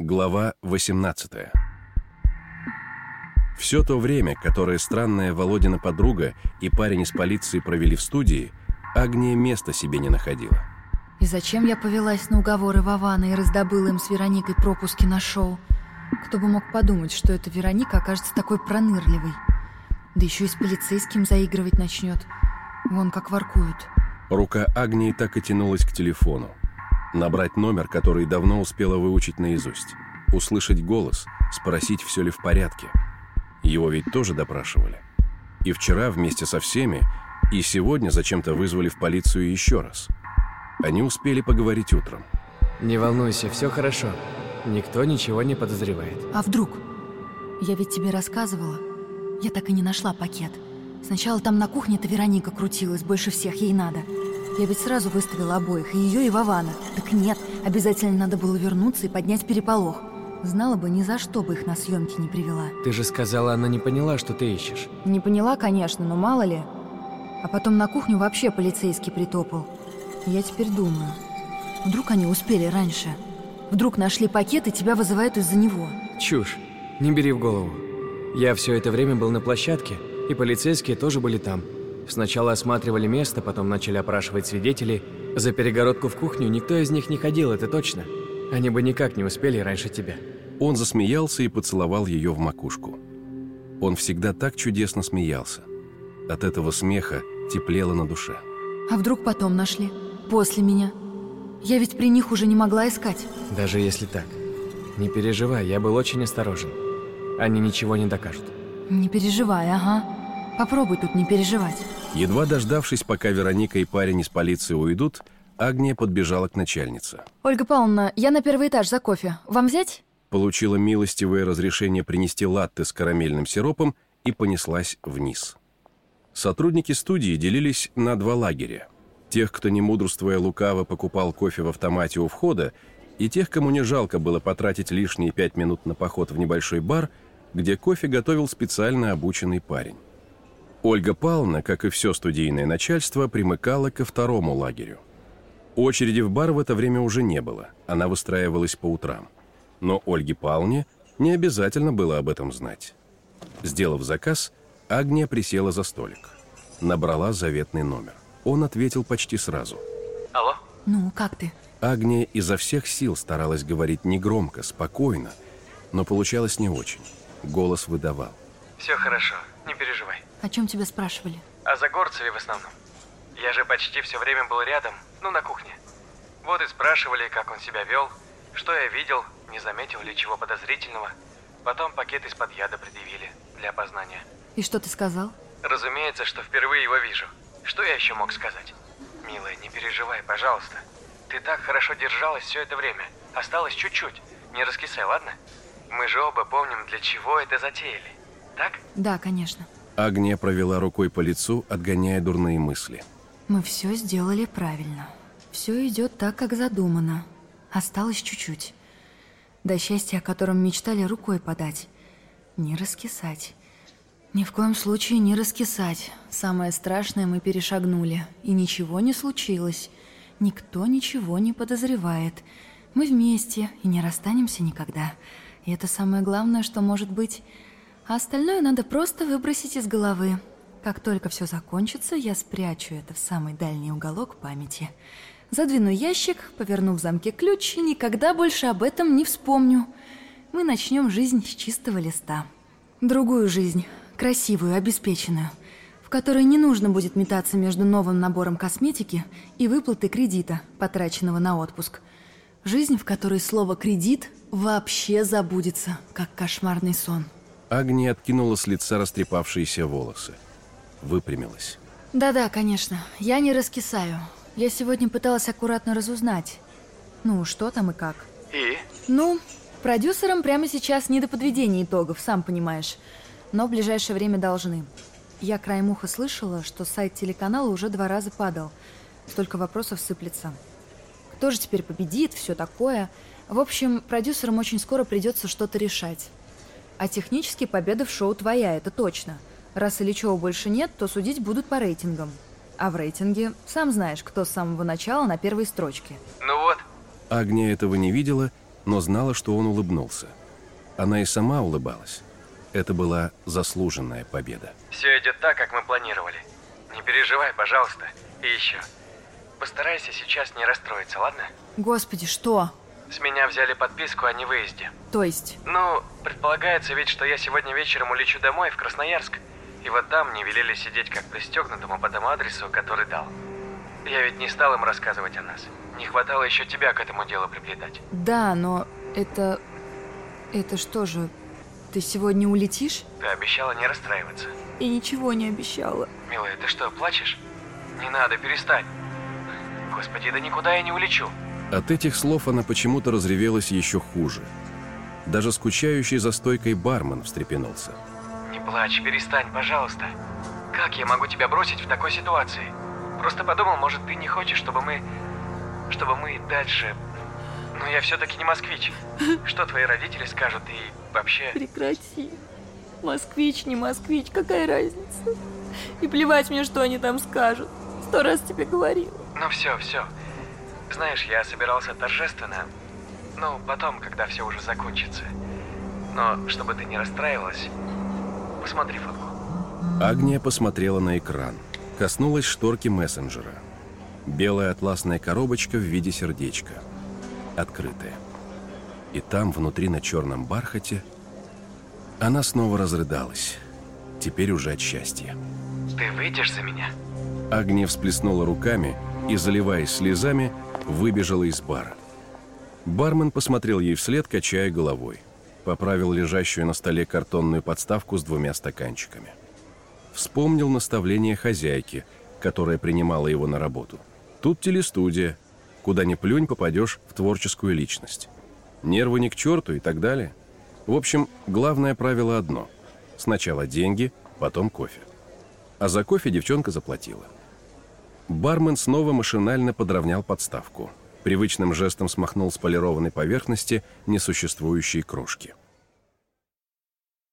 Глава 18 Все то время, которое странная Володина подруга и парень из полиции провели в студии, Агния места себе не находила. И зачем я повелась на уговоры Вована и раздобыла им с Вероникой пропуски на шоу? Кто бы мог подумать, что эта Вероника окажется такой пронырливой. Да еще и с полицейским заигрывать начнет. Вон как воркует. Рука Агнии так и тянулась к телефону. Набрать номер, который давно успела выучить наизусть. Услышать голос, спросить, все ли в порядке. Его ведь тоже допрашивали. И вчера вместе со всеми, и сегодня зачем-то вызвали в полицию еще раз. Они успели поговорить утром. Не волнуйся, все хорошо. Никто ничего не подозревает. А вдруг? Я ведь тебе рассказывала. Я так и не нашла пакет. Сначала там на кухне-то Вероника крутилась, больше всех ей надо. Я ведь сразу выставила обоих, и ее, и Вована. Так нет, обязательно надо было вернуться и поднять переполох. Знала бы, ни за что бы их на съемки не привела. Ты же сказала, она не поняла, что ты ищешь. Не поняла, конечно, но мало ли. А потом на кухню вообще полицейский притопал. Я теперь думаю, вдруг они успели раньше? Вдруг нашли пакет и тебя вызывают из-за него? Чушь. Не бери в голову. Я все это время был на площадке, и полицейские тоже были там. Сначала осматривали место, потом начали опрашивать свидетелей. За перегородку в кухню никто из них не ходил, это точно. Они бы никак не успели раньше тебя. Он засмеялся и поцеловал ее в макушку. Он всегда так чудесно смеялся. От этого смеха теплело на душе. А вдруг потом нашли? После меня? Я ведь при них уже не могла искать. Даже если так. Не переживай, я был очень осторожен. Они ничего не докажут. Не переживай, ага. Попробуй тут не переживать. Едва дождавшись, пока Вероника и парень из полиции уйдут, Агния подбежала к начальнице. Ольга Павловна, я на первый этаж за кофе. Вам взять? Получила милостивое разрешение принести латте с карамельным сиропом и понеслась вниз. Сотрудники студии делились на два лагеря. Тех, кто не мудрствуя лукаво покупал кофе в автомате у входа, и тех, кому не жалко было потратить лишние пять минут на поход в небольшой бар, где кофе готовил специально обученный парень. Ольга Павловна, как и все студийное начальство, примыкала ко второму лагерю. Очереди в бар в это время уже не было, она выстраивалась по утрам. Но Ольге Павловне не обязательно было об этом знать. Сделав заказ, Агния присела за столик. Набрала заветный номер. Он ответил почти сразу. Алло? Ну, как ты? Агния изо всех сил старалась говорить негромко, спокойно, но получалось не очень. Голос выдавал. Все хорошо, не переживай. О чем тебя спрашивали? О Загорцеве в основном. Я же почти все время был рядом, ну, на кухне. Вот и спрашивали, как он себя вел, что я видел, не заметил ли чего подозрительного. Потом пакет из-под яда предъявили для опознания. И что ты сказал? Разумеется, что впервые его вижу. Что я еще мог сказать? Милая, не переживай, пожалуйста. Ты так хорошо держалась все это время. Осталось чуть-чуть. Не раскисай, ладно? Мы же оба помним, для чего это затеяли. Так? Да, конечно. Агния провела рукой по лицу, отгоняя дурные мысли. Мы все сделали правильно. Все идет так, как задумано. Осталось чуть-чуть. До счастья, о котором мечтали рукой подать. Не раскисать. Ни в коем случае не раскисать. Самое страшное мы перешагнули. И ничего не случилось. Никто ничего не подозревает. Мы вместе и не расстанемся никогда. И это самое главное, что может быть. А остальное надо просто выбросить из головы. Как только все закончится, я спрячу это в самый дальний уголок памяти. Задвину ящик, поверну в замке ключ и никогда больше об этом не вспомню. Мы начнем жизнь с чистого листа. Другую жизнь, красивую, обеспеченную, в которой не нужно будет метаться между новым набором косметики и выплатой кредита, потраченного на отпуск. Жизнь, в которой слово «кредит» вообще забудется, как кошмарный сон. Агния откинула с лица растрепавшиеся волосы. Выпрямилась. Да-да, конечно. Я не раскисаю. Я сегодня пыталась аккуратно разузнать. Ну, что там и как. И? Ну, продюсерам прямо сейчас не до подведения итогов, сам понимаешь. Но в ближайшее время должны. Я краем уха слышала, что сайт телеканала уже два раза падал. Столько вопросов сыплется. Кто же теперь победит, все такое. В общем, продюсерам очень скоро придется что-то решать. А технически победа в шоу твоя, это точно. Раз Ильичева больше нет, то судить будут по рейтингам. А в рейтинге сам знаешь, кто с самого начала на первой строчке. Ну вот. Агния этого не видела но знала, что он улыбнулся. Она и сама улыбалась. Это была заслуженная победа. Все идет так, как мы планировали. Не переживай, пожалуйста. И еще. Постарайся сейчас не расстроиться, ладно? Господи, что? С меня взяли подписку о невыезде. То есть? Ну, предполагается ведь, что я сегодня вечером улечу домой, в Красноярск. И вот там мне велели сидеть как пристегнутому по тому адресу, который дал. Я ведь не стал им рассказывать о нас. Не хватало еще тебя к этому делу приплетать. Да, но это... Это что же, ты сегодня улетишь? Ты обещала не расстраиваться. И ничего не обещала. Милая, ты что, плачешь? Не надо, перестань. Господи, да никуда я не улечу. От этих слов она почему-то разревелась еще хуже. Даже скучающий за стойкой бармен встрепенулся. Не плачь, перестань, пожалуйста. Как я могу тебя бросить в такой ситуации? Просто подумал, может, ты не хочешь, чтобы мы... Чтобы мы дальше... Но я все-таки не москвич. Что твои родители скажут и вообще... Прекрати. Москвич, не москвич, какая разница? И плевать мне, что они там скажут. Сто раз тебе говорила. Ну все, все. Знаешь, я собирался торжественно. Ну, потом, когда все уже закончится. Но, чтобы ты не расстраивалась, посмотри фотку. Агния посмотрела на экран. Коснулась шторки мессенджера. Белая атласная коробочка в виде сердечка. Открытая. И там, внутри на черном бархате, она снова разрыдалась. Теперь уже от счастья. Ты выйдешь за меня? Агния всплеснула руками и, заливаясь слезами, выбежала из бара. Бармен посмотрел ей вслед, качая головой. Поправил лежащую на столе картонную подставку с двумя стаканчиками. Вспомнил наставление хозяйки, которая принимала его на работу. Тут телестудия. Куда ни плюнь, попадешь в творческую личность. Нервы ни к черту и так далее. В общем, главное правило одно. Сначала деньги, потом кофе. А за кофе девчонка заплатила. Бармен снова машинально подровнял подставку. Привычным жестом смахнул с полированной поверхности несуществующие крошки.